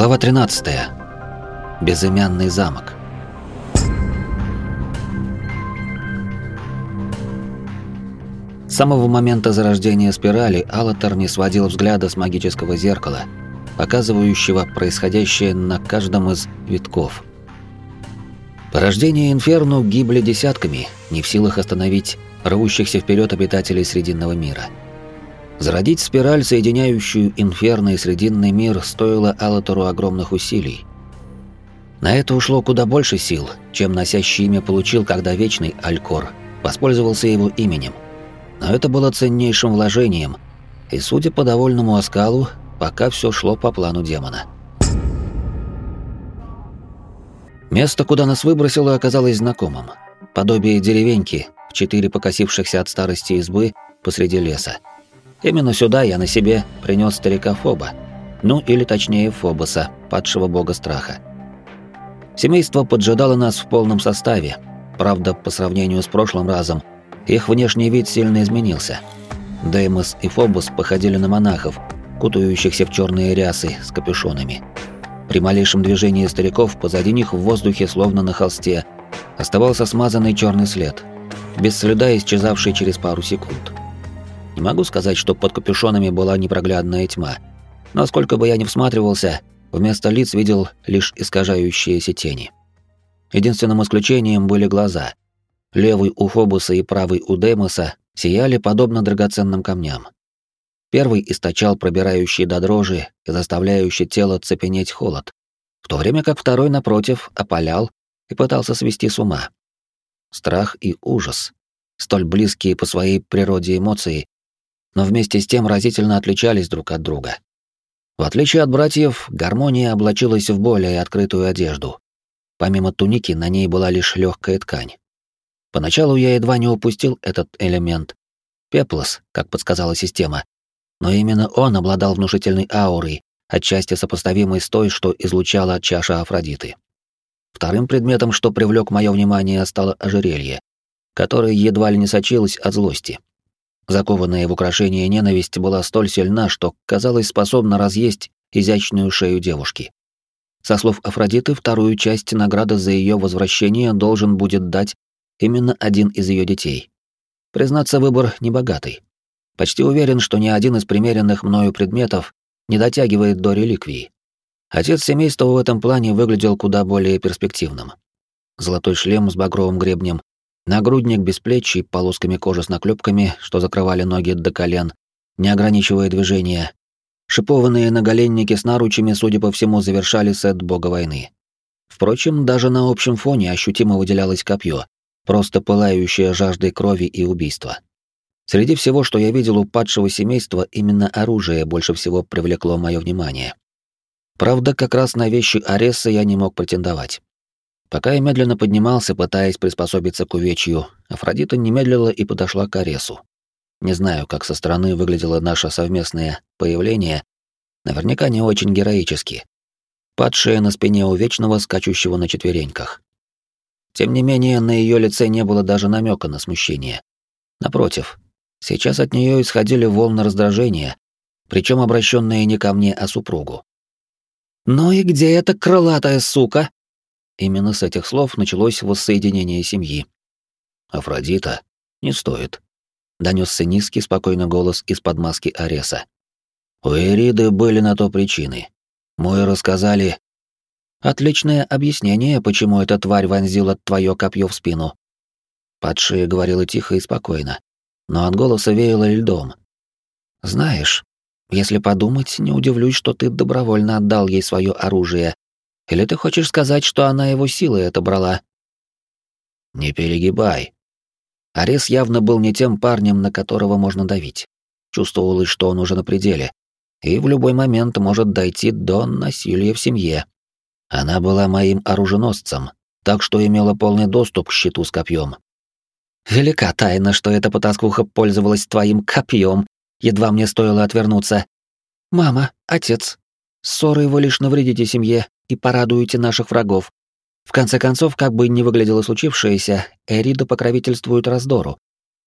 Глава 13. Безымянный замок. С самого момента зарождения спирали Алатор не сводил взгляда с магического зеркала, показывающего происходящее на каждом из витков. Порождения Инферно гибли десятками, не в силах остановить рвущихся вперед обитателей Срединного мира. Зародить спираль, соединяющую Инферно и Срединный мир, стоило Алатору огромных усилий. На это ушло куда больше сил, чем носящий имя получил, когда Вечный Алькор воспользовался его именем. Но это было ценнейшим вложением, и, судя по довольному оскалу, пока все шло по плану демона. Место, куда нас выбросило, оказалось знакомым. Подобие деревеньки, в четыре покосившихся от старости избы посреди леса. Именно сюда я на себе принес старика Фоба, ну или точнее Фобоса, падшего бога страха. Семейство поджидало нас в полном составе, правда, по сравнению с прошлым разом, их внешний вид сильно изменился. Деймос и Фобос походили на монахов, кутающихся в черные рясы с капюшонами. При малейшем движении стариков позади них в воздухе, словно на холсте, оставался смазанный черный след, без следа исчезавший через пару секунд. Не могу сказать, что под капюшонами была непроглядная тьма. Но сколько бы я ни всматривался, вместо лиц видел лишь искажающиеся тени. Единственным исключением были глаза. Левый у Фобуса и правый у Демоса сияли подобно драгоценным камням. Первый источал пробирающий до дрожи и заставляющий тело цепенеть холод, в то время как второй, напротив, опалял и пытался свести с ума. Страх и ужас, столь близкие по своей природе эмоции, но вместе с тем разительно отличались друг от друга. В отличие от братьев, гармония облачилась в более открытую одежду. Помимо туники, на ней была лишь легкая ткань. Поначалу я едва не упустил этот элемент. Пеплос, как подсказала система. Но именно он обладал внушительной аурой, отчасти сопоставимой с той, что излучала чаша Афродиты. Вторым предметом, что привлек мое внимание, стало ожерелье, которое едва ли не сочилось от злости. Закованная в украшение ненависть была столь сильна, что казалось способна разъесть изящную шею девушки. Со слов Афродиты, вторую часть награды за ее возвращение должен будет дать именно один из ее детей. Признаться, выбор небогатый. Почти уверен, что ни один из примеренных мною предметов не дотягивает до реликвии. Отец семейства в этом плане выглядел куда более перспективным. Золотой шлем с багровым гребнем, Нагрудник без плеч и полосками кожи с наклепками, что закрывали ноги до колен, не ограничивая движения. Шипованные наголенники с наручами, судя по всему, завершали сет бога войны. Впрочем, даже на общем фоне ощутимо выделялось копье, просто пылающее жаждой крови и убийства. Среди всего, что я видел у падшего семейства, именно оружие больше всего привлекло мое внимание. Правда, как раз на вещи Ареса я не мог претендовать. Пока я медленно поднимался, пытаясь приспособиться к увечью, Афродита не медлила и подошла к Аресу. Не знаю, как со стороны выглядело наше совместное появление, наверняка не очень героически. Падшая на спине у Вечного, скачущего на четвереньках. Тем не менее, на ее лице не было даже намека на смущение. Напротив, сейчас от нее исходили волны раздражения, причем обращенные не ко мне, а супругу. «Ну и где эта крылатая сука?» Именно с этих слов началось воссоединение семьи. «Афродита? Не стоит», — донесся низкий, спокойный голос из-под маски Ареса. «У Эриды были на то причины. Мой рассказали...» «Отличное объяснение, почему эта тварь вонзила твое копье в спину». Падшая говорила тихо и спокойно, но от голоса веяло льдом. «Знаешь, если подумать, не удивлюсь, что ты добровольно отдал ей свое оружие, или ты хочешь сказать, что она его силой отобрала? Не перегибай. Арес явно был не тем парнем, на которого можно давить. Чувствовалось, что он уже на пределе, и в любой момент может дойти до насилия в семье. Она была моим оруженосцем, так что имела полный доступ к щиту с копьем. Велика тайна, что эта потаскуха пользовалась твоим копьем, едва мне стоило отвернуться. Мама, отец, ссоры вы лишь навредите семье, и порадуете наших врагов. В конце концов, как бы ни выглядело случившееся, Эрида покровительствует раздору,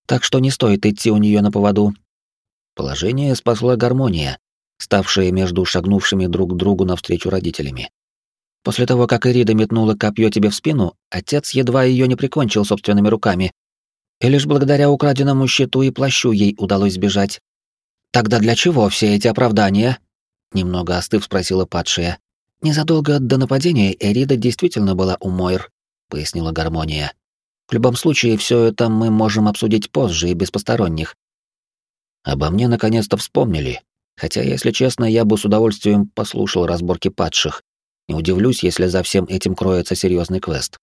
так что не стоит идти у нее на поводу. Положение спасла гармония, ставшие между шагнувшими друг к другу навстречу родителями. После того, как Ирида метнула копье тебе в спину, отец едва ее не прикончил собственными руками. И лишь благодаря украденному щиту и плащу ей удалось сбежать. Тогда для чего все эти оправдания? Немного остыв спросила падшая. Незадолго до нападения Эрида действительно была у Мойр, пояснила Гармония. В любом случае, все это мы можем обсудить позже и без посторонних. Обо мне наконец-то вспомнили, хотя, если честно, я бы с удовольствием послушал разборки падших, не удивлюсь, если за всем этим кроется серьезный квест.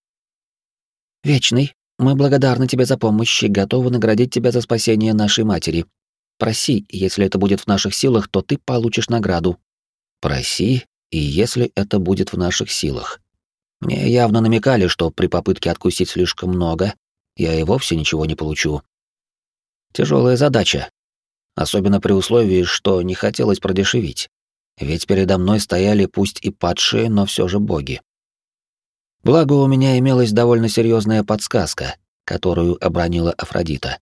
Вечный, мы благодарны тебе за помощь и готовы наградить тебя за спасение нашей матери. Проси, если это будет в наших силах, то ты получишь награду. Проси, и если это будет в наших силах. Мне явно намекали, что при попытке откусить слишком много, я и вовсе ничего не получу. Тяжелая задача. Особенно при условии, что не хотелось продешевить. Ведь передо мной стояли пусть и падшие, но все же боги. Благо, у меня имелась довольно серьезная подсказка, которую обронила Афродита.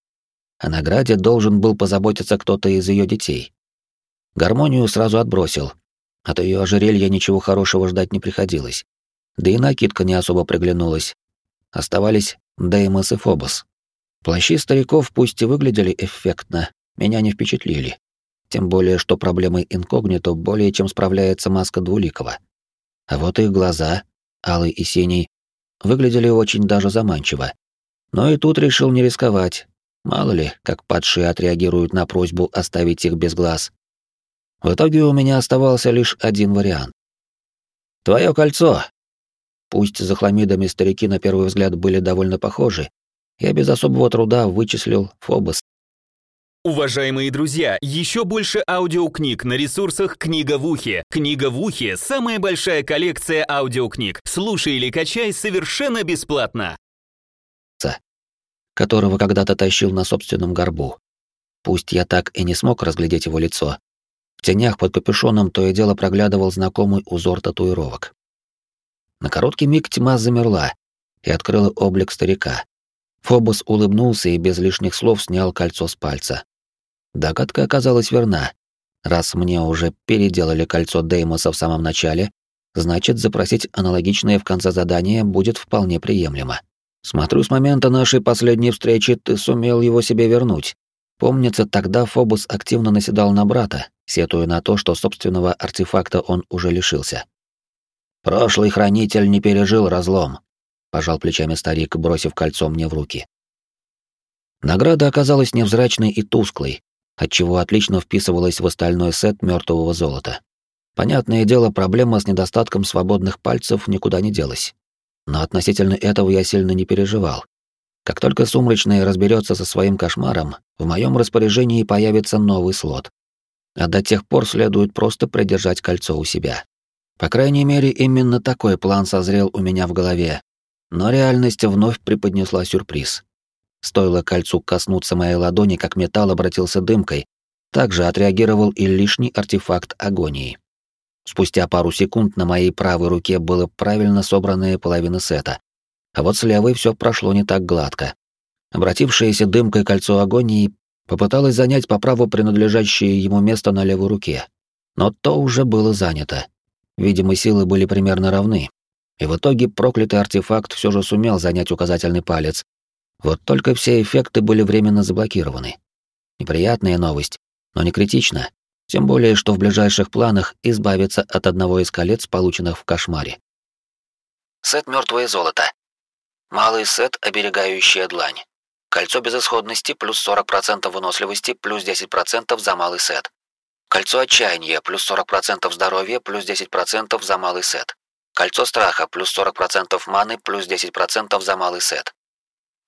О награде должен был позаботиться кто-то из ее детей. Гармонию сразу отбросил. От ее ожерелья ничего хорошего ждать не приходилось. Да и накидка не особо приглянулась. Оставались Деймос и Фобос. Плащи стариков пусть и выглядели эффектно, меня не впечатлили. Тем более, что проблемой инкогнито более чем справляется маска Двуликова. А вот их глаза, алый и синий, выглядели очень даже заманчиво. Но и тут решил не рисковать. Мало ли, как падшие отреагируют на просьбу оставить их без глаз. В итоге у меня оставался лишь один вариант. «Твое кольцо!» Пусть за хламидами старики на первый взгляд были довольно похожи, я без особого труда вычислил Фобос Уважаемые друзья, еще больше аудиокниг на ресурсах «Книга в ухе». «Книга в ухе» — самая большая коллекция аудиокниг. Слушай или качай совершенно бесплатно. Которого когда-то тащил на собственном горбу. Пусть я так и не смог разглядеть его лицо. В тенях под капюшоном то и дело проглядывал знакомый узор татуировок. На короткий миг тьма замерла и открыла облик старика. Фобос улыбнулся и без лишних слов снял кольцо с пальца. Догадка оказалась верна. Раз мне уже переделали кольцо Деймоса в самом начале, значит, запросить аналогичное в конце задания будет вполне приемлемо. Смотрю, с момента нашей последней встречи ты сумел его себе вернуть. Помнится, тогда Фобус активно наседал на брата, сетуя на то, что собственного артефакта он уже лишился. Прошлый хранитель не пережил разлом, пожал плечами старик, бросив кольцо мне в руки. Награда оказалась невзрачной и тусклой, отчего отлично вписывалась в остальной сет мертвого золота. Понятное дело, проблема с недостатком свободных пальцев никуда не делась. Но относительно этого я сильно не переживал. Как только Сумрачная разберется со своим кошмаром, в моем распоряжении появится новый слот. А до тех пор следует просто придержать кольцо у себя. По крайней мере, именно такой план созрел у меня в голове. Но реальность вновь преподнесла сюрприз. Стоило кольцу коснуться моей ладони, как металл обратился дымкой. Также отреагировал и лишний артефакт агонии. Спустя пару секунд на моей правой руке было правильно собранная половина сета. А вот с левой все прошло не так гладко. Обратившееся дымкой кольцо агонии попыталось занять по праву принадлежащее ему место на левой руке. Но то уже было занято. Видимо, силы были примерно равны. И в итоге проклятый артефакт все же сумел занять указательный палец, вот только все эффекты были временно заблокированы. Неприятная новость, но не критично, тем более, что в ближайших планах избавиться от одного из колец, полученных в кошмаре. Сет «Мертвое золото». Малый сет «Оберегающая длань». Кольцо безысходности плюс 40% выносливости плюс 10% за малый сет. Кольцо отчаяния плюс 40% здоровья плюс 10% за малый сет. Кольцо страха плюс 40% маны плюс 10% за малый сет.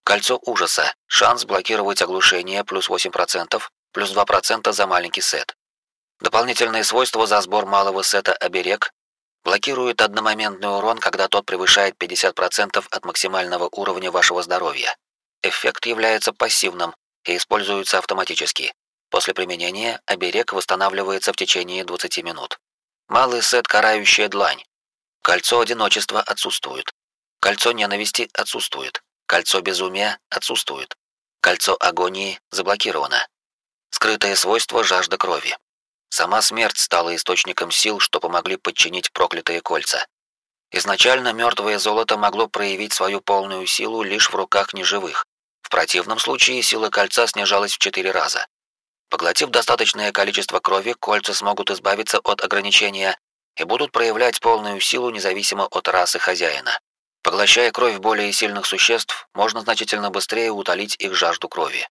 Кольцо ужаса. Шанс блокировать оглушение плюс 8%, плюс 2% за маленький сет. Дополнительные свойства за сбор малого сета «Оберег» блокирует одномоментный урон, когда тот превышает 50% от максимального уровня вашего здоровья. Эффект является пассивным и используется автоматически. После применения оберег восстанавливается в течение 20 минут. Малый сет «Карающая длань». Кольцо одиночества отсутствует. Кольцо ненависти отсутствует. Кольцо безумия отсутствует. Кольцо агонии заблокировано. Скрытое свойство жажда крови. Сама смерть стала источником сил, что помогли подчинить проклятые кольца. Изначально мертвое золото могло проявить свою полную силу лишь в руках неживых. Противном случае сила кольца снижалась в четыре раза. Поглотив достаточное количество крови, кольца смогут избавиться от ограничения и будут проявлять полную силу независимо от расы хозяина. Поглощая кровь более сильных существ, можно значительно быстрее утолить их жажду крови.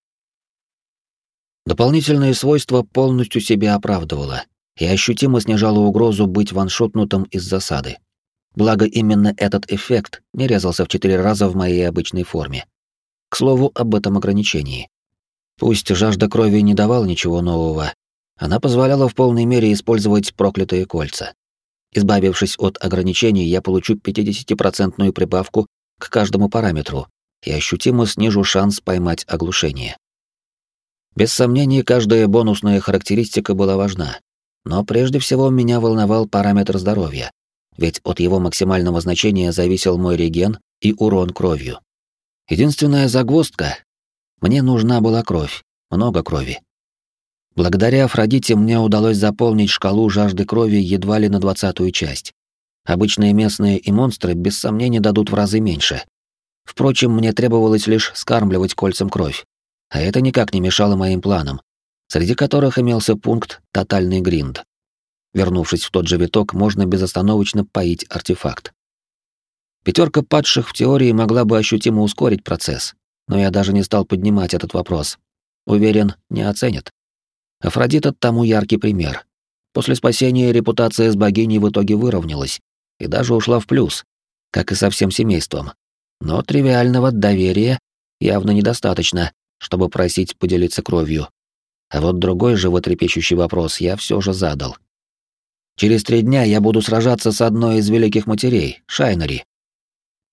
Дополнительное свойство полностью себя оправдывало и ощутимо снижало угрозу быть ваншотнутым из засады. Благо именно этот эффект не резался в четыре раза в моей обычной форме. К слову об этом ограничении. Пусть жажда крови не давала ничего нового, она позволяла в полной мере использовать проклятые кольца. Избавившись от ограничений, я получу 50% прибавку к каждому параметру и ощутимо снижу шанс поймать оглушение. Без сомнений, каждая бонусная характеристика была важна, но прежде всего меня волновал параметр здоровья, ведь от его максимального значения зависел мой реген и урон кровью. Единственная загвоздка — мне нужна была кровь, много крови. Благодаря Афродите мне удалось заполнить шкалу жажды крови едва ли на двадцатую часть. Обычные местные и монстры без сомнения дадут в разы меньше. Впрочем, мне требовалось лишь скармливать кольцам кровь, а это никак не мешало моим планам, среди которых имелся пункт «тотальный гринд». Вернувшись в тот же виток, можно безостановочно поить артефакт. Пятерка падших в теории могла бы ощутимо ускорить процесс, но я даже не стал поднимать этот вопрос. Уверен, не оценят. Афродита тому яркий пример. После спасения репутация с богиней в итоге выровнялась и даже ушла в плюс, как и со всем семейством. Но тривиального доверия явно недостаточно, чтобы просить поделиться кровью. А вот другой животрепещущий вопрос я все же задал. Через три дня я буду сражаться с одной из великих матерей, Шайнери.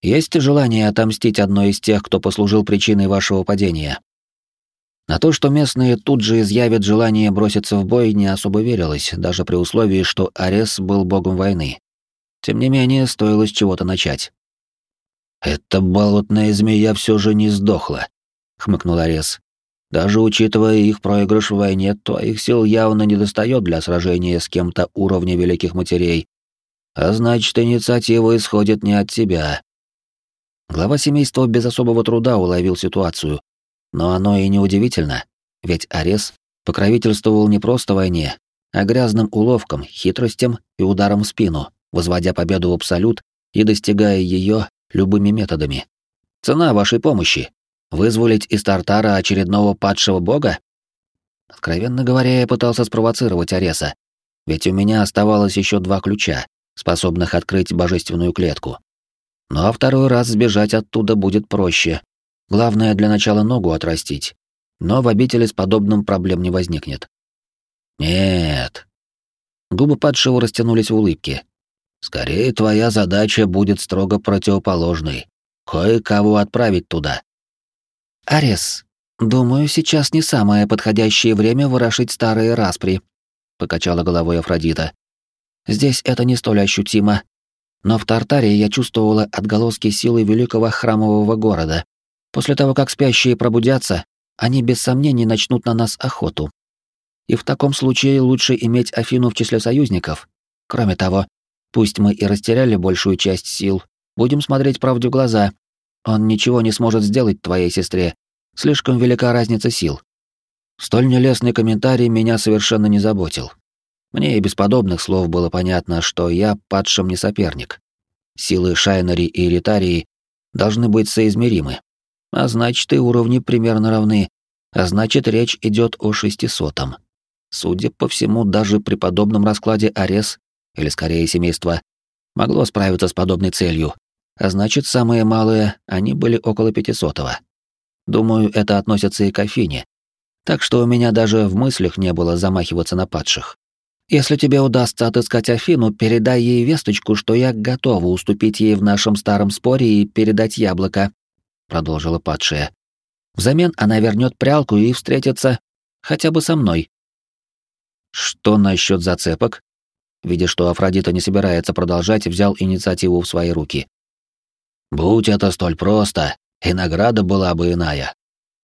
Есть желание отомстить одной из тех, кто послужил причиной вашего падения? На то, что местные тут же изъявят желание броситься в бой, не особо верилось, даже при условии, что Арес был богом войны. Тем не менее, стоило с чего-то начать. «Эта болотная змея все же не сдохла», — хмыкнул Арес. «Даже учитывая их проигрыш в войне, твоих сил явно не достает для сражения с кем-то уровня великих матерей. А значит, инициатива исходит не от тебя». Глава семейства без особого труда уловил ситуацию, но оно и не удивительно, ведь Арес покровительствовал не просто войне, а грязным уловкам, хитростям и ударом в спину, возводя победу в абсолют и достигая ее любыми методами. Цена вашей помощи — вызволить из Тартара очередного падшего бога? Откровенно говоря, я пытался спровоцировать Ареса, ведь у меня оставалось еще два ключа, способных открыть божественную клетку. Ну а второй раз сбежать оттуда будет проще, Главное для начала ногу отрастить. Но в обители с подобным проблем не возникнет. Нет. Губы падшего растянулись в улыбке. Скорее, твоя задача будет строго противоположной. Кое-кого отправить туда. Арес, думаю, сейчас не самое подходящее время ворошить старые распри, покачала головой Афродита. Здесь это не столь ощутимо, но в Тартаре я чувствовала отголоски силы великого храмового города, После того, как спящие пробудятся, они без сомнений начнут на нас охоту. И в таком случае лучше иметь Афину в числе союзников. Кроме того, пусть мы и растеряли большую часть сил, будем смотреть правде в глаза. Он ничего не сможет сделать твоей сестре. Слишком велика разница сил. Столь нелестный комментарий меня совершенно не заботил. Мне и без подобных слов было понятно, что я падшим не соперник. Силы Шайнери и Ритарии должны быть соизмеримы. А значит, и уровни примерно равны. А значит, речь идет о шестисотом. Судя по всему, даже при подобном раскладе Арес, или скорее семейство, могло справиться с подобной целью. А значит, самые малые, они были около пятисотого. Думаю, это относится и к Афине. Так что у меня даже в мыслях не было замахиваться на падших. Если тебе удастся отыскать Афину, передай ей весточку, что я готова уступить ей в нашем старом споре и передать яблоко, продолжила падшая. Взамен она вернет прялку и встретится хотя бы со мной. Что насчет зацепок? Видя, что Афродита не собирается продолжать, взял инициативу в свои руки. Будь это столь просто, и награда была бы иная,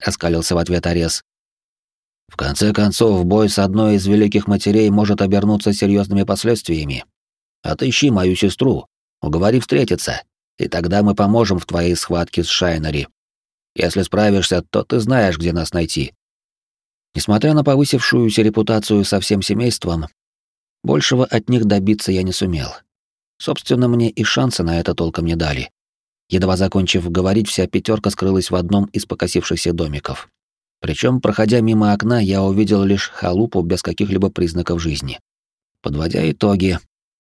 оскалился в ответ Арес. В конце концов, бой с одной из великих матерей может обернуться серьезными последствиями. Отыщи мою сестру, уговори встретиться, и тогда мы поможем в твоей схватке с Шайнери. Если справишься, то ты знаешь, где нас найти. Несмотря на повысившуюся репутацию со всем семейством, большего от них добиться я не сумел. Собственно, мне и шанса на это толком не дали. Едва закончив говорить, вся пятерка скрылась в одном из покосившихся домиков. Причем, проходя мимо окна, я увидел лишь халупу без каких-либо признаков жизни. Подводя итоги,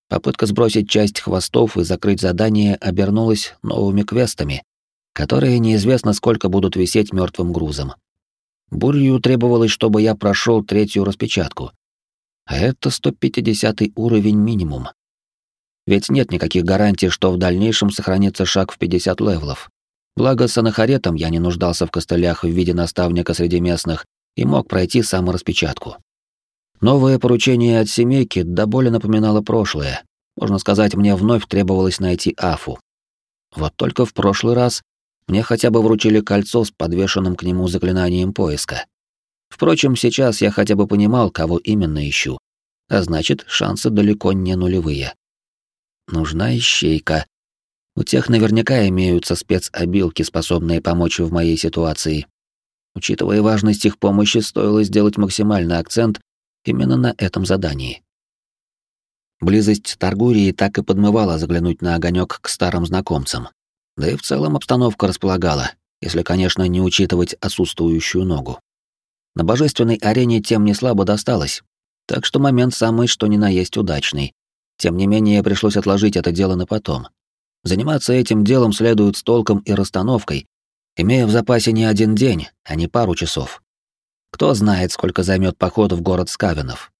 попытка сбросить часть хвостов и закрыть задание обернулась новыми квестами, которые неизвестно сколько будут висеть мертвым грузом. Бурью требовалось, чтобы я прошел третью распечатку. А это 150 уровень минимум. Ведь нет никаких гарантий, что в дальнейшем сохранится шаг в 50 левелов. Благо, с анахоретом я не нуждался в костылях в виде наставника среди местных и мог пройти самораспечатку. Новое поручение от семейки до боли напоминало прошлое. Можно сказать, мне вновь требовалось найти Афу. Вот только в прошлый раз мне хотя бы вручили кольцо с подвешенным к нему заклинанием поиска. Впрочем, сейчас я хотя бы понимал, кого именно ищу. А значит, шансы далеко не нулевые. Нужна ищейка. У тех наверняка имеются спецобилки, способные помочь в моей ситуации. Учитывая важность их помощи, стоило сделать максимальный акцент именно на этом задании. Близость Таргурии так и подмывала заглянуть на огонек к старым знакомцам. Да и в целом обстановка располагала, если, конечно, не учитывать отсутствующую ногу. На божественной арене тем не слабо досталось, так что момент самый что ни на есть удачный. Тем не менее, пришлось отложить это дело на потом. Заниматься этим делом следует с толком и расстановкой, имея в запасе не один день, а не пару часов. Кто знает, сколько займет поход в город Скавинов.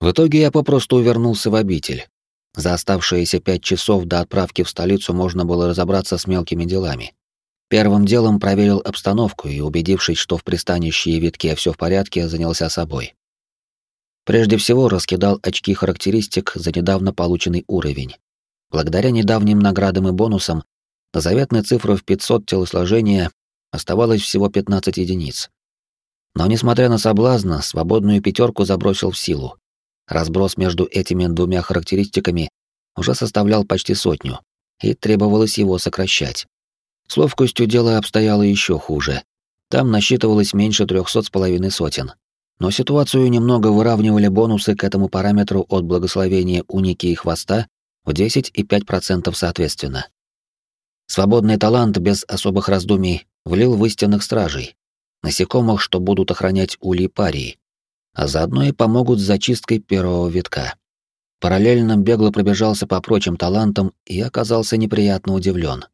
В итоге я попросту вернулся в обитель, за оставшиеся пять часов до отправки в столицу можно было разобраться с мелкими делами. Первым делом проверил обстановку и, убедившись, что в пристанище и витке все в порядке, занялся собой. Прежде всего раскидал очки характеристик за недавно полученный уровень. Благодаря недавним наградам и бонусам, на заветной цифры в 500 телосложения оставалось всего 15 единиц. Но, несмотря на соблазн, свободную пятерку забросил в силу. Разброс между этими двумя характеристиками уже составлял почти сотню, и требовалось его сокращать. С ловкостью дело обстояло еще хуже. Там насчитывалось меньше трехсот с половиной сотен. Но ситуацию немного выравнивали бонусы к этому параметру от благословения уники и хвоста в 10 и 5% соответственно. Свободный талант без особых раздумий влил в истинных стражей, насекомых, что будут охранять улей парии, а заодно и помогут с зачисткой первого витка. Параллельно бегло пробежался по прочим талантам и оказался неприятно удивлен.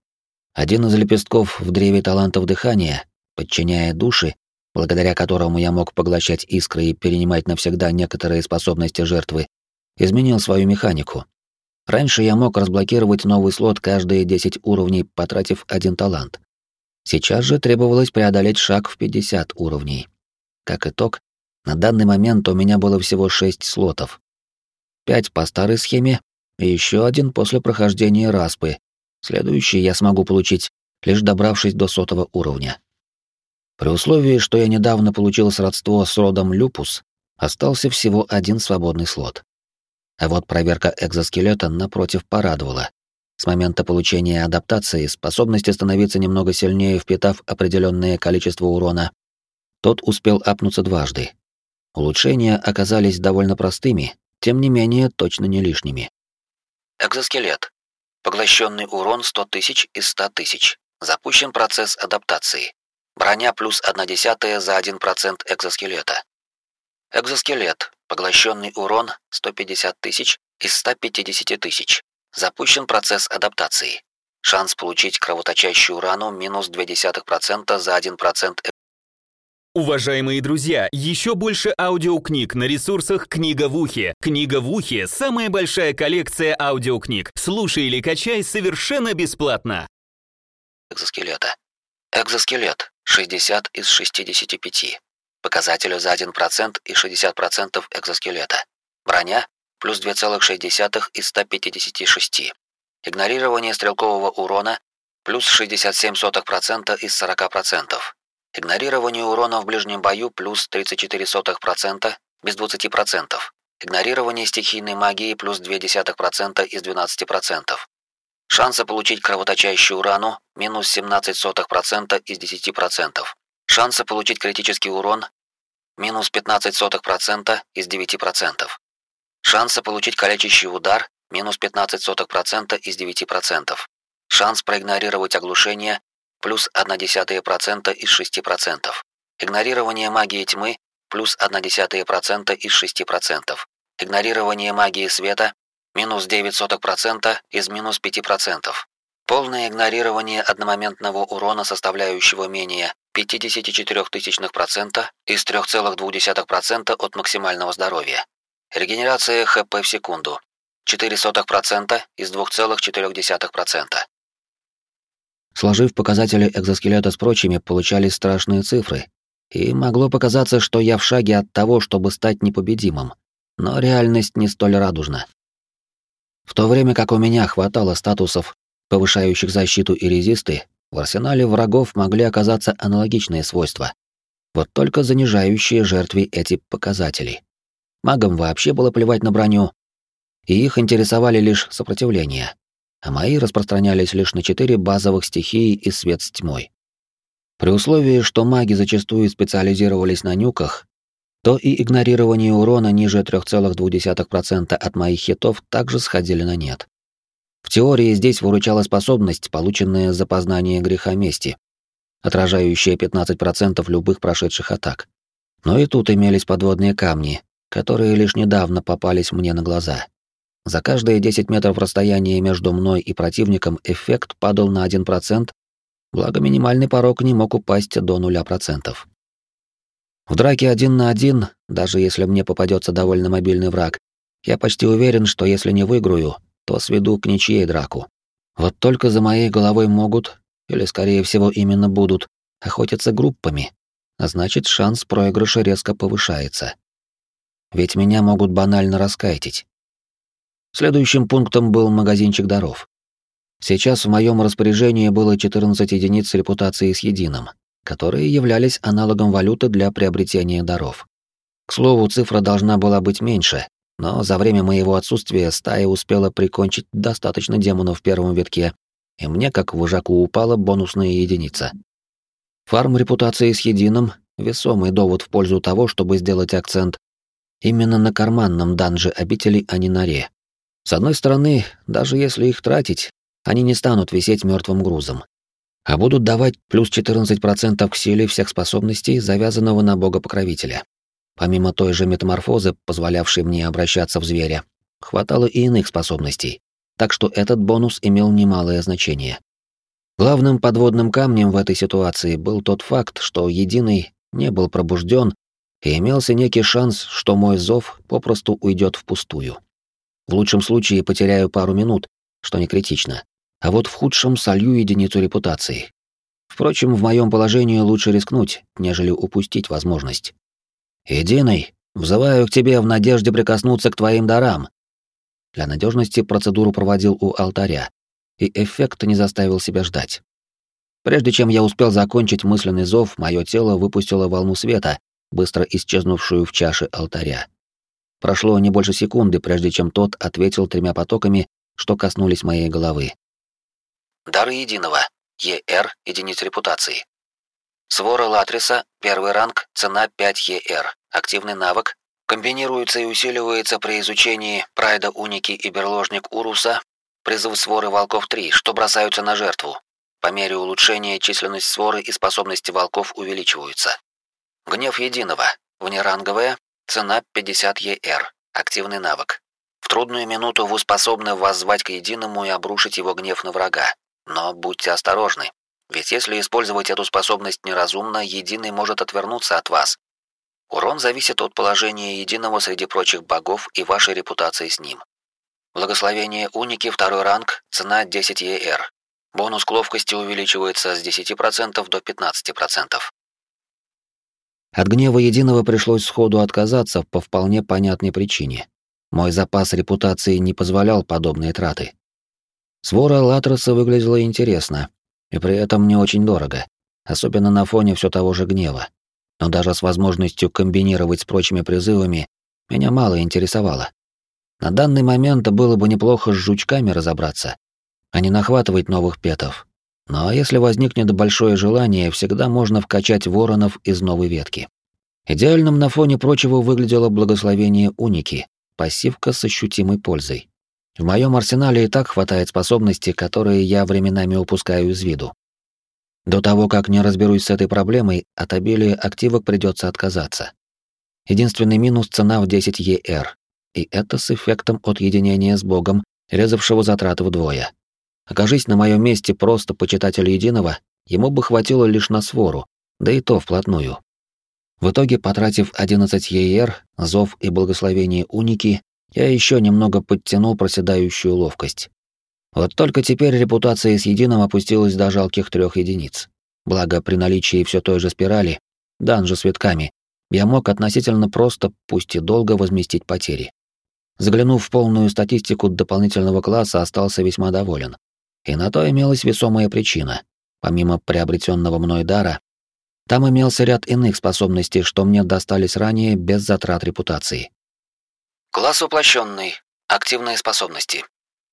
Один из лепестков в древе талантов дыхания, подчиняя души, благодаря которому я мог поглощать искры и перенимать навсегда некоторые способности жертвы, изменил свою механику. Раньше я мог разблокировать новый слот каждые 10 уровней, потратив один талант. Сейчас же требовалось преодолеть шаг в 50 уровней. Как итог, на данный момент у меня было всего шесть слотов. Пять по старой схеме и еще один после прохождения распы. Следующий я смогу получить, лишь добравшись до сотого уровня. При условии, что я недавно получил сродство с родом Люпус, остался всего один свободный слот. А вот проверка экзоскелета напротив порадовала. С момента получения адаптации способность становиться немного сильнее, впитав определенное количество урона, тот успел апнуться дважды, Улучшения оказались довольно простыми, тем не менее точно не лишними. Экзоскелет. Поглощенный урон 100 тысяч из 100 тысяч. Запущен процесс адаптации. Броня плюс 1 десятая за 1% экзоскелета. Экзоскелет. Поглощенный урон 150 тысяч из 150 тысяч. Запущен процесс адаптации. Шанс получить кровоточащую рану минус 0,2% за 1% Уважаемые друзья, еще больше аудиокниг на ресурсах «Книга в ухе». «Книга в ухе» — самая большая коллекция аудиокниг. Слушай или качай совершенно бесплатно. Экзоскелета. Экзоскелет. 60 из 65. Показатели за 1% и 60% экзоскелета. Броня плюс 2,6 из 156. Игнорирование стрелкового урона плюс 67% из 40%. Игнорирование урона в ближнем бою плюс 34% без 20%. Игнорирование стихийной магии плюс 0,2% из 12%. Шансы получить кровоточащую рану минус 17% из 10%. Шансы получить критический урон минус 15% из 9%. Шансы получить калечащий удар минус 15% из 9%. Шанс проигнорировать оглушение плюс 0,1% из 6%. Игнорирование магии тьмы плюс 0,1% из 6%. Игнорирование магии света минус 0,09% из минус 5%. Полное игнорирование одномоментного урона, составляющего менее 0,54% из 3,2% от максимального здоровья. Регенерация ХП в секунду 0,04% из 2,4%. Сложив показатели экзоскелета с прочими, получались страшные цифры, и могло показаться, что я в шаге от того, чтобы стать непобедимым. Но реальность не столь радужна. В то время как у меня хватало статусов, повышающих защиту и резисты, в арсенале врагов могли оказаться аналогичные свойства. Вот только занижающие жертве эти показатели. Магам вообще было плевать на броню, и их интересовали лишь сопротивление, а мои распространялись лишь на четыре базовых стихии и свет с тьмой. При условии, что маги зачастую специализировались на нюках, то и игнорирование урона ниже 3,2% от моих хитов также сходили на нет. В теории здесь выручала способность, полученная за познание греха мести, отражающая 15% любых прошедших атак. Но и тут имелись подводные камни, которые лишь недавно попались мне на глаза. За каждые 10 метров расстояния между мной и противником эффект падал на 1%, благо минимальный порог не мог упасть до 0%. В драке один на один, даже если мне попадется довольно мобильный враг, я почти уверен, что если не выиграю, то сведу к ничьей драку. Вот только за моей головой могут, или скорее всего именно будут, охотиться группами, а значит шанс проигрыша резко повышается. Ведь меня могут банально раскайтить. Следующим пунктом был магазинчик даров. Сейчас в моем распоряжении было 14 единиц репутации с единым, которые являлись аналогом валюты для приобретения даров. К слову, цифра должна была быть меньше, но за время моего отсутствия стая успела прикончить достаточно демонов в первом витке, и мне, как вожаку, упала бонусная единица. Фарм репутации с единым — весомый довод в пользу того, чтобы сделать акцент именно на карманном данже обители, а не на ре. С одной стороны, даже если их тратить, они не станут висеть мертвым грузом а будут давать плюс 14% к силе всех способностей, завязанного на бога-покровителя. Помимо той же метаморфозы, позволявшей мне обращаться в зверя, хватало и иных способностей, так что этот бонус имел немалое значение. Главным подводным камнем в этой ситуации был тот факт, что Единый не был пробужден, и имелся некий шанс, что мой зов попросту уйдет впустую. В лучшем случае потеряю пару минут, что не критично, а вот в худшем солью единицу репутации. Впрочем, в моем положении лучше рискнуть, нежели упустить возможность. «Единый, взываю к тебе в надежде прикоснуться к твоим дарам». Для надежности процедуру проводил у алтаря, и эффект не заставил себя ждать. Прежде чем я успел закончить мысленный зов, мое тело выпустило волну света, быстро исчезнувшую в чаше алтаря. Прошло не больше секунды, прежде чем тот ответил тремя потоками, что коснулись моей головы. Дары единого. ЕР — единиц репутации. Свора Латриса, первый ранг, цена 5 ЕР. Активный навык. Комбинируется и усиливается при изучении Прайда Уники и Берложник Уруса, призыв своры волков 3, что бросаются на жертву. По мере улучшения численность своры и способности волков увеличиваются. Гнев единого. Внеранговая, цена 50 ЕР. Активный навык. В трудную минуту вы способны воззвать к единому и обрушить его гнев на врага. Но будьте осторожны, ведь если использовать эту способность неразумно, Единый может отвернуться от вас. Урон зависит от положения Единого среди прочих богов и вашей репутации с ним. Благословение Уники, второй ранг, цена 10 ЕР. Бонус к ловкости увеличивается с 10% до 15%. От гнева Единого пришлось сходу отказаться по вполне понятной причине. Мой запас репутации не позволял подобные траты. Свора Латроса выглядела интересно, и при этом не очень дорого. особенно на фоне все того же гнева. Но даже с возможностью комбинировать с прочими призывами меня мало интересовало. На данный момент было бы неплохо с жучками разобраться, а не нахватывать новых петов. Но если возникнет большое желание, всегда можно вкачать воронов из новой ветки. Идеальным на фоне прочего выглядело благословение уники, пассивка с ощутимой пользой. В моем арсенале и так хватает способностей, которые я временами упускаю из виду. До того, как не разберусь с этой проблемой, от обилия активок придется отказаться. Единственный минус — цена в 10 ЕР. И это с эффектом от единения с Богом, резавшего затраты вдвое. Окажись на моем месте просто почитатель единого, ему бы хватило лишь на свору, да и то вплотную. В итоге, потратив 11 ЕР, зов и благословение уники, я еще немного подтянул проседающую ловкость. Вот только теперь репутация с единым опустилась до жалких трех единиц. Благо, при наличии все той же спирали, данжа с витками, я мог относительно просто, пусть и долго, возместить потери. Заглянув в полную статистику дополнительного класса, остался весьма доволен. И на то имелась весомая причина. Помимо приобретенного мной дара, там имелся ряд иных способностей, что мне достались ранее без затрат репутации. Класс воплощенный. Активные способности.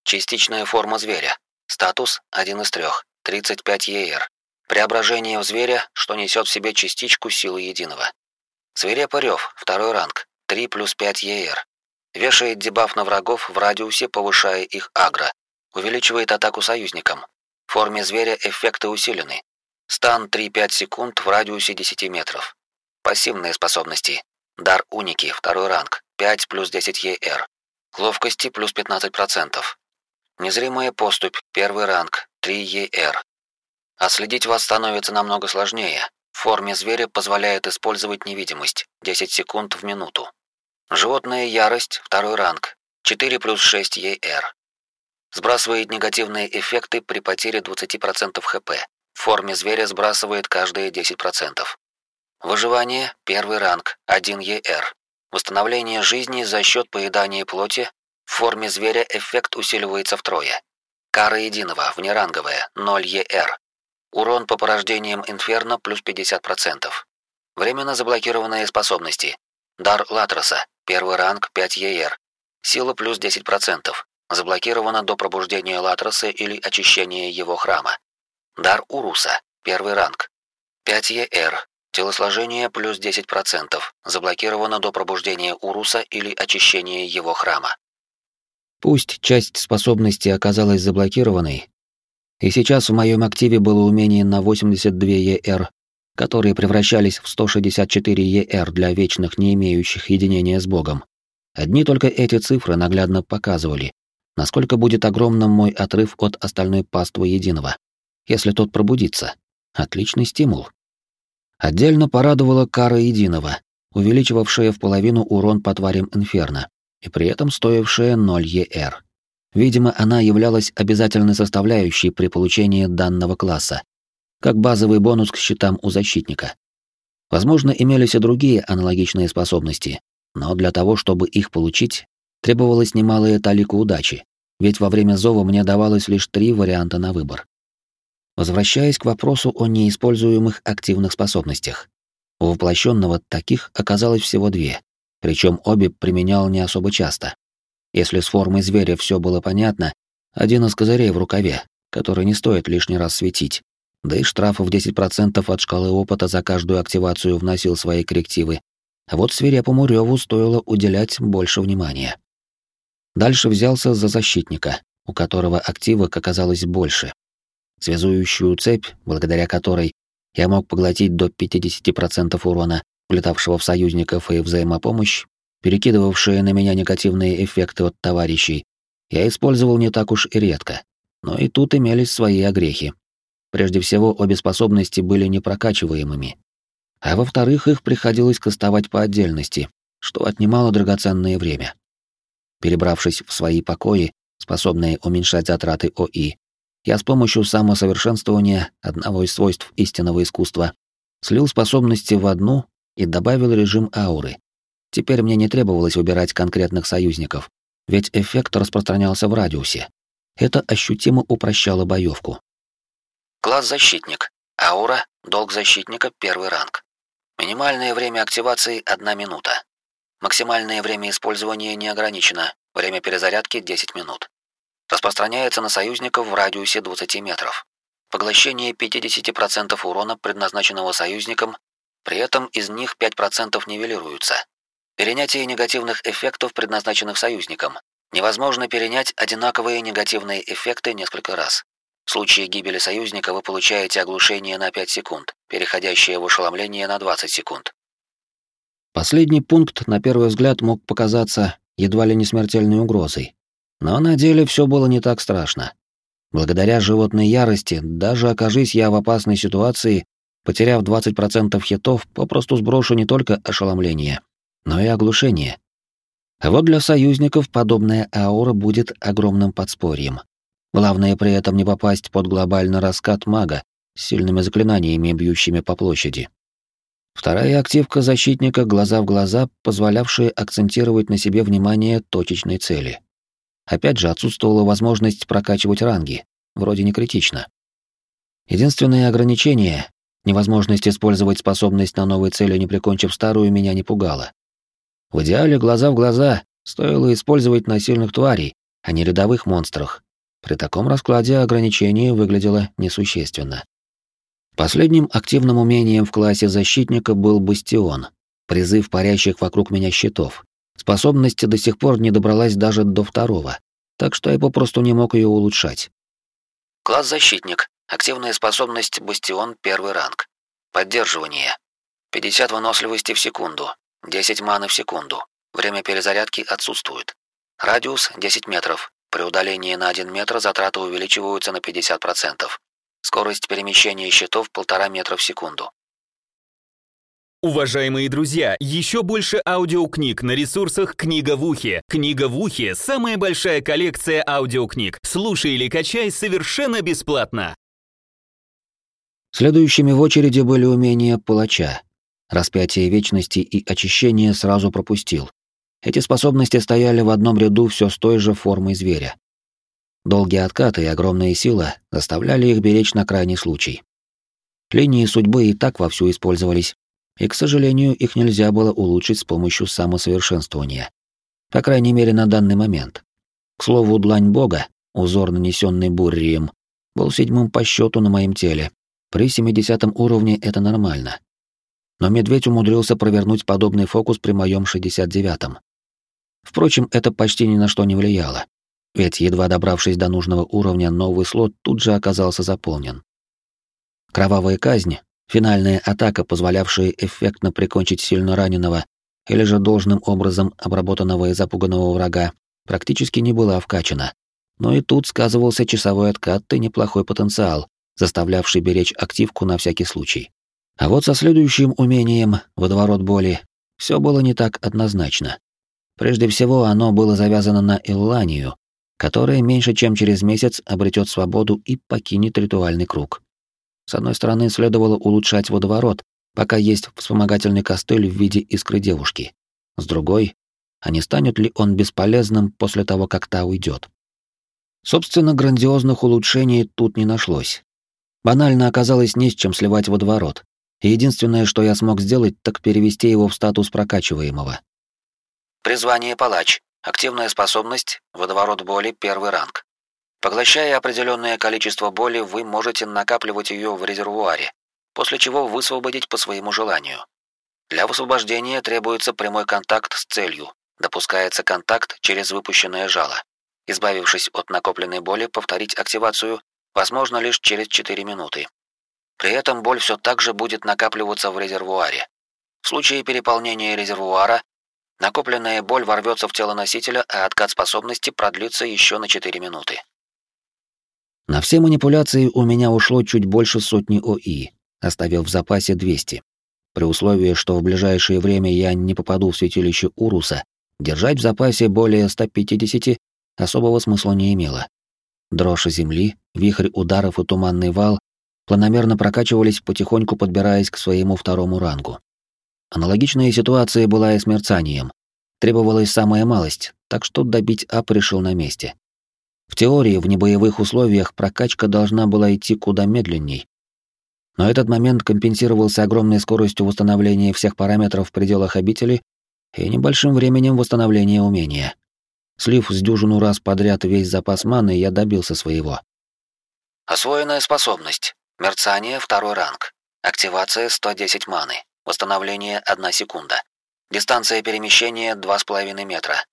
Частичная форма зверя. Статус 1 из 3. 35 ЕР. Преображение в зверя, что несет в себе частичку силы единого. Свирепый рев, второй ранг. 3 плюс 5 ЕР. Вешает дебаф на врагов в радиусе, повышая их агро. Увеличивает атаку союзникам. В форме зверя эффекты усилены. Стан 3-5 секунд в радиусе 10 метров. Пассивные способности. Дар уники, второй ранг, 5 плюс 10 ЕР. Ловкости плюс 15%. Незримая поступь, первый ранг, 3 ЕР. А следить вас становится намного сложнее. В форме зверя позволяет использовать невидимость, 10 секунд в минуту. Животная ярость, второй ранг, 4 плюс 6 ЕР. Сбрасывает негативные эффекты при потере 20% ХП. В форме зверя сбрасывает каждые 10%. Выживание, первый ранг, 1 ЕР. Восстановление жизни за счет поедания плоти. В форме зверя эффект усиливается втрое. Кара единого, внеранговая, 0 ЕР. Урон по порождениям Инферно плюс 50%. Временно заблокированные способности. Дар Латроса, первый ранг, 5 ЕР. Сила плюс 10%. Заблокировано до пробуждения Латроса или очищения его храма. Дар Уруса. Первый ранг. 5 ЕР. Телосложение плюс 10%. Заблокировано до пробуждения Уруса или очищения его храма. Пусть часть способности оказалась заблокированной, и сейчас в моем активе было умение на 82 ЕР, которые превращались в 164 ЕР для вечных, не имеющих единения с Богом. Одни только эти цифры наглядно показывали, насколько будет огромным мой отрыв от остальной паствы единого если тот пробудится. Отличный стимул. Отдельно порадовала кара единого, увеличивавшая в половину урон по тварям инферно, и при этом стоившая 0 ЕР. Видимо, она являлась обязательной составляющей при получении данного класса, как базовый бонус к щитам у защитника. Возможно, имелись и другие аналогичные способности, но для того, чтобы их получить, требовалось немалая талика удачи, ведь во время зова мне давалось лишь три варианта на выбор. Возвращаясь к вопросу о неиспользуемых активных способностях. У воплощенного таких оказалось всего две, причем обе применял не особо часто. Если с формой зверя все было понятно, один из козырей в рукаве, который не стоит лишний раз светить, да и штраф в 10% от шкалы опыта за каждую активацию вносил свои коррективы. А вот свирепому реву стоило уделять больше внимания. Дальше взялся за защитника, у которого активок оказалось больше, связующую цепь, благодаря которой я мог поглотить до 50% урона, влетавшего в союзников и взаимопомощь, перекидывавшие на меня негативные эффекты от товарищей, я использовал не так уж и редко. Но и тут имелись свои огрехи. Прежде всего, обе способности были непрокачиваемыми. А во-вторых, их приходилось кастовать по отдельности, что отнимало драгоценное время. Перебравшись в свои покои, способные уменьшать затраты ОИ, я с помощью самосовершенствования одного из свойств истинного искусства слил способности в одну и добавил режим ауры. Теперь мне не требовалось выбирать конкретных союзников, ведь эффект распространялся в радиусе. Это ощутимо упрощало боевку. Класс защитник. Аура Долг защитника – первый ранг. Минимальное время активации – 1 минута. Максимальное время использования не ограничено. Время перезарядки 10 минут. Распространяется на союзников в радиусе 20 метров. Поглощение 50% урона, предназначенного союзникам, при этом из них 5% нивелируются. Перенятие негативных эффектов, предназначенных союзникам. Невозможно перенять одинаковые негативные эффекты несколько раз. В случае гибели союзника вы получаете оглушение на 5 секунд, переходящее в ошеломление на 20 секунд. Последний пункт на первый взгляд мог показаться едва ли не смертельной угрозой. Но на деле все было не так страшно. Благодаря животной ярости, даже окажись я в опасной ситуации, потеряв 20% хитов, попросту сброшу не только ошеломление, но и оглушение. А вот для союзников подобная аура будет огромным подспорьем. Главное при этом не попасть под глобальный раскат мага с сильными заклинаниями, бьющими по площади. Вторая активка защитника глаза в глаза, позволявшая акцентировать на себе внимание точечной цели. Опять же, отсутствовала возможность прокачивать ранги, вроде не критично. Единственное ограничение — невозможность использовать способность на новой цели, не прикончив старую, меня не пугало. В идеале глаза в глаза стоило использовать на сильных тварей, а не рядовых монстрах. При таком раскладе ограничение выглядело несущественно. Последним активным умением в классе защитника был бастион, призыв парящих вокруг меня щитов. Способность до сих пор не добралась даже до второго, так что я попросту не мог ее улучшать. Класс защитник. Активная способность бастион первый ранг. Поддерживание. 50 выносливости в секунду. 10 маны в секунду. Время перезарядки отсутствует. Радиус 10 метров. При удалении на 1 метр затраты увеличиваются на 50%. Скорость перемещения щитов полтора метра в секунду. Уважаемые друзья, еще больше аудиокниг на ресурсах «Книга в ухе». «Книга в ухе» — самая большая коллекция аудиокниг. Слушай или качай совершенно бесплатно. Следующими в очереди были умения палача. Распятие вечности и очищение сразу пропустил. Эти способности стояли в одном ряду все с той же формой зверя. Долгие откаты и огромная сила заставляли их беречь на крайний случай. Линии судьбы и так вовсю использовались, и, к сожалению, их нельзя было улучшить с помощью самосовершенствования. По крайней мере, на данный момент. К слову, длань бога, узор, нанесенный буррием, был седьмым по счету на моем теле. При 70 уровне это нормально. Но медведь умудрился провернуть подобный фокус при моем 69-м. Впрочем, это почти ни на что не влияло ведь, едва добравшись до нужного уровня, новый слот тут же оказался заполнен. Кровавая казнь, финальная атака, позволявшая эффектно прикончить сильно раненого или же должным образом обработанного и запуганного врага, практически не была вкачана. Но и тут сказывался часовой откат и неплохой потенциал, заставлявший беречь активку на всякий случай. А вот со следующим умением, водоворот боли, все было не так однозначно. Прежде всего, оно было завязано на Илланию, которая меньше чем через месяц обретет свободу и покинет ритуальный круг. С одной стороны, следовало улучшать водоворот, пока есть вспомогательный костыль в виде искры девушки. С другой, а не станет ли он бесполезным после того, как та уйдет? Собственно, грандиозных улучшений тут не нашлось. Банально оказалось не с чем сливать водоворот. Единственное, что я смог сделать, так перевести его в статус прокачиваемого. Призвание палач. Активная способность – водоворот боли первый ранг. Поглощая определенное количество боли, вы можете накапливать ее в резервуаре, после чего высвободить по своему желанию. Для высвобождения требуется прямой контакт с целью, допускается контакт через выпущенное жало. Избавившись от накопленной боли, повторить активацию возможно лишь через 4 минуты. При этом боль все так же будет накапливаться в резервуаре. В случае переполнения резервуара Накопленная боль ворвется в тело носителя, а откат способности продлится еще на 4 минуты. На все манипуляции у меня ушло чуть больше сотни ОИ, оставив в запасе 200. При условии, что в ближайшее время я не попаду в святилище Уруса, держать в запасе более 150 особого смысла не имело. Дрожь земли, вихрь ударов и туманный вал планомерно прокачивались, потихоньку подбираясь к своему второму рангу. Аналогичная ситуация была и с мерцанием. Требовалась самая малость, так что добить ап решил на месте. В теории, в небоевых условиях прокачка должна была идти куда медленней. Но этот момент компенсировался огромной скоростью восстановления всех параметров в пределах обители и небольшим временем восстановления умения. Слив с дюжину раз подряд весь запас маны, я добился своего. Освоенная способность. Мерцание второй ранг. Активация 110 маны. Восстановление 1 секунда. Дистанция перемещения 2,5 метра.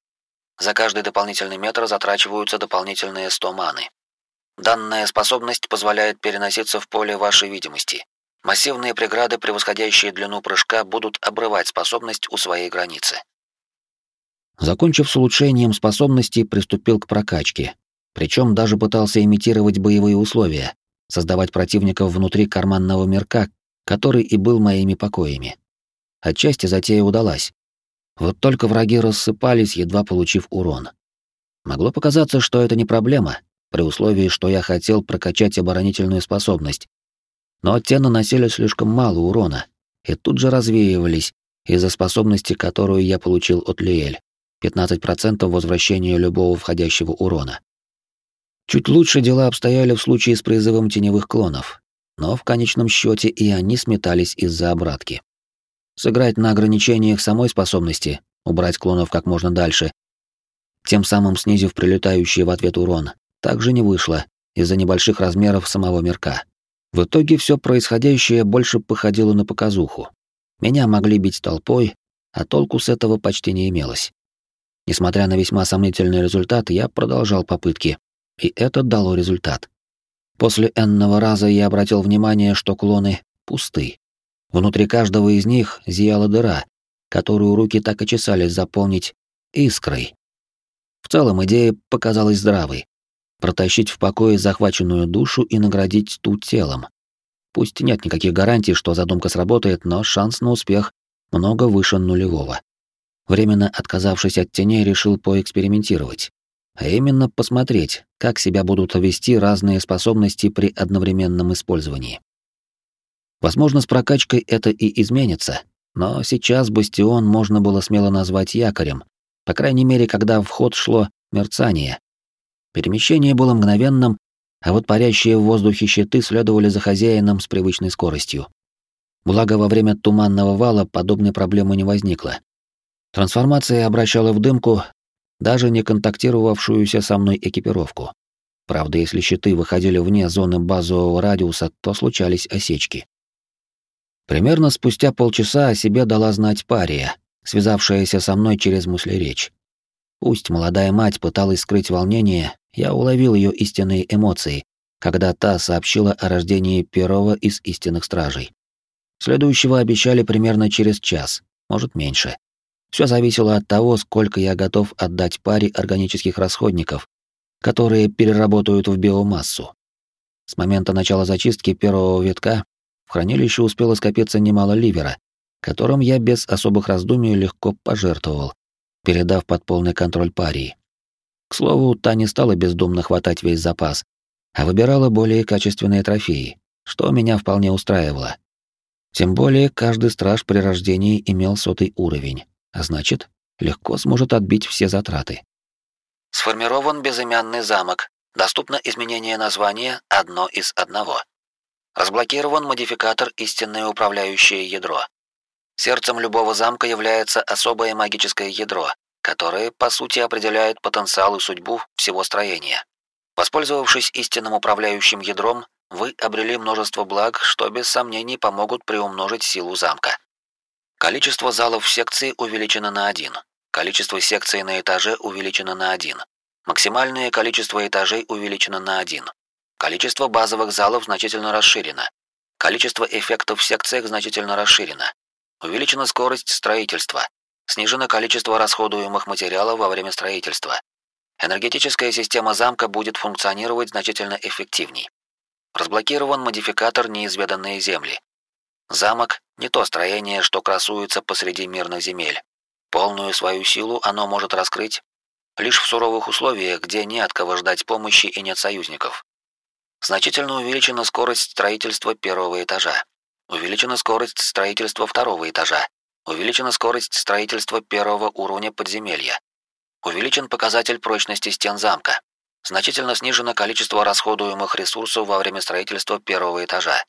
За каждый дополнительный метр затрачиваются дополнительные 100 маны. Данная способность позволяет переноситься в поле вашей видимости. Массивные преграды, превосходящие длину прыжка, будут обрывать способность у своей границы. Закончив с улучшением способностей, приступил к прокачке. Причем даже пытался имитировать боевые условия, создавать противников внутри карманного мирка, который и был моими покоями. Отчасти затея удалась. Вот только враги рассыпались, едва получив урон. Могло показаться, что это не проблема, при условии, что я хотел прокачать оборонительную способность. Но те наносили слишком мало урона и тут же развеивались из-за способности, которую я получил от Лиэль. 15% возвращения любого входящего урона. Чуть лучше дела обстояли в случае с призывом теневых клонов, но в конечном счете и они сметались из-за обратки. Сыграть на ограничениях самой способности, убрать клонов как можно дальше, тем самым снизив прилетающий в ответ урон, также не вышло из-за небольших размеров самого мирка. В итоге все происходящее больше походило на показуху. Меня могли бить толпой, а толку с этого почти не имелось. Несмотря на весьма сомнительный результат, я продолжал попытки, и это дало результат. После энного раза я обратил внимание, что клоны пусты. Внутри каждого из них зияла дыра, которую руки так и чесались заполнить искрой. В целом идея показалась здравой. Протащить в покое захваченную душу и наградить ту телом. Пусть нет никаких гарантий, что задумка сработает, но шанс на успех много выше нулевого временно отказавшись от теней, решил поэкспериментировать. А именно посмотреть, как себя будут вести разные способности при одновременном использовании. Возможно, с прокачкой это и изменится, но сейчас бастион можно было смело назвать якорем, по крайней мере, когда в ход шло мерцание. Перемещение было мгновенным, а вот парящие в воздухе щиты следовали за хозяином с привычной скоростью. Благо, во время туманного вала подобной проблемы не возникло. Трансформация обращала в дымку даже не контактировавшуюся со мной экипировку. Правда, если щиты выходили вне зоны базового радиуса, то случались осечки. Примерно спустя полчаса о себе дала знать пария, связавшаяся со мной через мысли-речь. Пусть молодая мать пыталась скрыть волнение, я уловил ее истинные эмоции, когда та сообщила о рождении первого из истинных стражей. Следующего обещали примерно через час, может меньше. Все зависело от того, сколько я готов отдать паре органических расходников, которые переработают в биомассу. С момента начала зачистки первого витка в хранилище успело скопиться немало ливера, которым я без особых раздумий легко пожертвовал, передав под полный контроль парии. К слову, та не стала бездумно хватать весь запас, а выбирала более качественные трофеи, что меня вполне устраивало. Тем более каждый страж при рождении имел сотый уровень а значит, легко сможет отбить все затраты. Сформирован безымянный замок. Доступно изменение названия «одно из одного». Разблокирован модификатор «Истинное управляющее ядро». Сердцем любого замка является особое магическое ядро, которое, по сути, определяет потенциал и судьбу всего строения. Воспользовавшись истинным управляющим ядром, вы обрели множество благ, что без сомнений помогут приумножить силу замка. Количество залов в секции увеличено на 1. Количество секций на этаже увеличено на 1. Максимальное количество этажей увеличено на 1. Количество базовых залов значительно расширено. Количество эффектов в секциях значительно расширено. Увеличена скорость строительства. Снижено количество расходуемых материалов во время строительства. Энергетическая система замка будет функционировать значительно эффективней. Разблокирован модификатор «Неизведанные земли». Замок — не то строение, что красуется посреди мирных земель. Полную свою силу оно может раскрыть лишь в суровых условиях, где не от кого ждать помощи и нет союзников. Значительно увеличена скорость строительства первого этажа. Увеличена скорость строительства второго этажа. Увеличена скорость строительства первого уровня подземелья. Увеличен показатель прочности стен замка. Значительно снижено количество расходуемых ресурсов во время строительства первого этажа.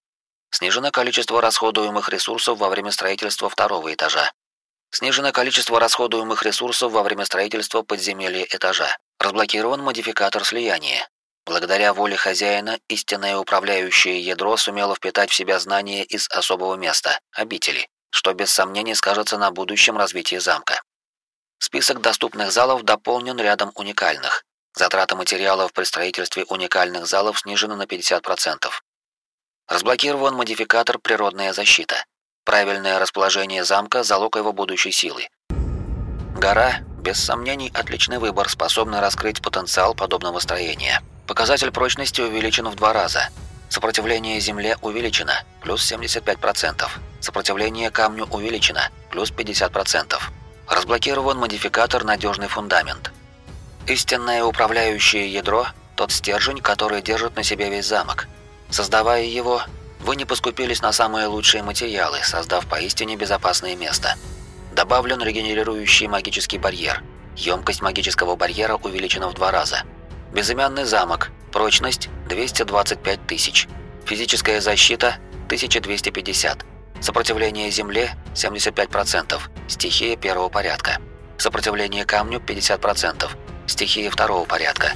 Снижено количество расходуемых ресурсов во время строительства второго этажа. Снижено количество расходуемых ресурсов во время строительства подземелья этажа. Разблокирован модификатор слияния. Благодаря воле хозяина, истинное управляющее ядро сумело впитать в себя знания из особого места обители, что без сомнений скажется на будущем развитии замка. Список доступных залов дополнен рядом уникальных. Затраты материалов при строительстве уникальных залов снижены на 50%. Разблокирован модификатор «Природная защита». Правильное расположение замка – залог его будущей силы. Гора, без сомнений, отличный выбор, способный раскрыть потенциал подобного строения. Показатель прочности увеличен в два раза. Сопротивление земле увеличено, плюс 75%. Сопротивление камню увеличено, плюс 50%. Разблокирован модификатор «Надежный фундамент». Истинное управляющее ядро – тот стержень, который держит на себе весь замок. Создавая его, вы не поскупились на самые лучшие материалы, создав поистине безопасное место. Добавлен регенерирующий магический барьер. Емкость магического барьера увеличена в два раза. Безымянный замок. Прочность 225 тысяч. Физическая защита 1250. Сопротивление земле 75%. Стихия первого порядка. Сопротивление камню 50%. Стихия второго порядка.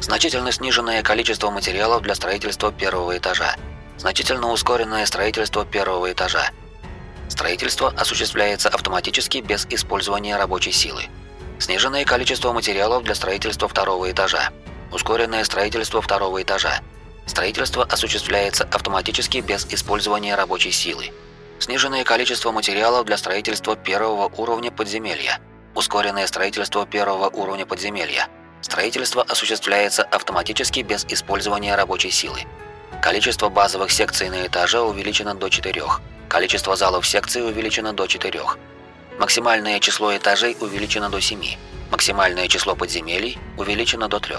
Значительно сниженное количество материалов для строительства первого этажа. Значительно ускоренное строительство первого этажа. Строительство осуществляется автоматически без использования рабочей силы. Сниженное количество материалов для строительства второго этажа. Ускоренное строительство второго этажа. Строительство осуществляется автоматически без использования рабочей силы. Сниженное количество материалов для строительства первого уровня подземелья. Ускоренное строительство первого уровня подземелья. Строительство осуществляется автоматически без использования рабочей силы. Количество базовых секций на этаже увеличено до 4. Количество залов секций увеличено до 4. Максимальное число этажей увеличено до 7. Максимальное число подземелий увеличено до 3.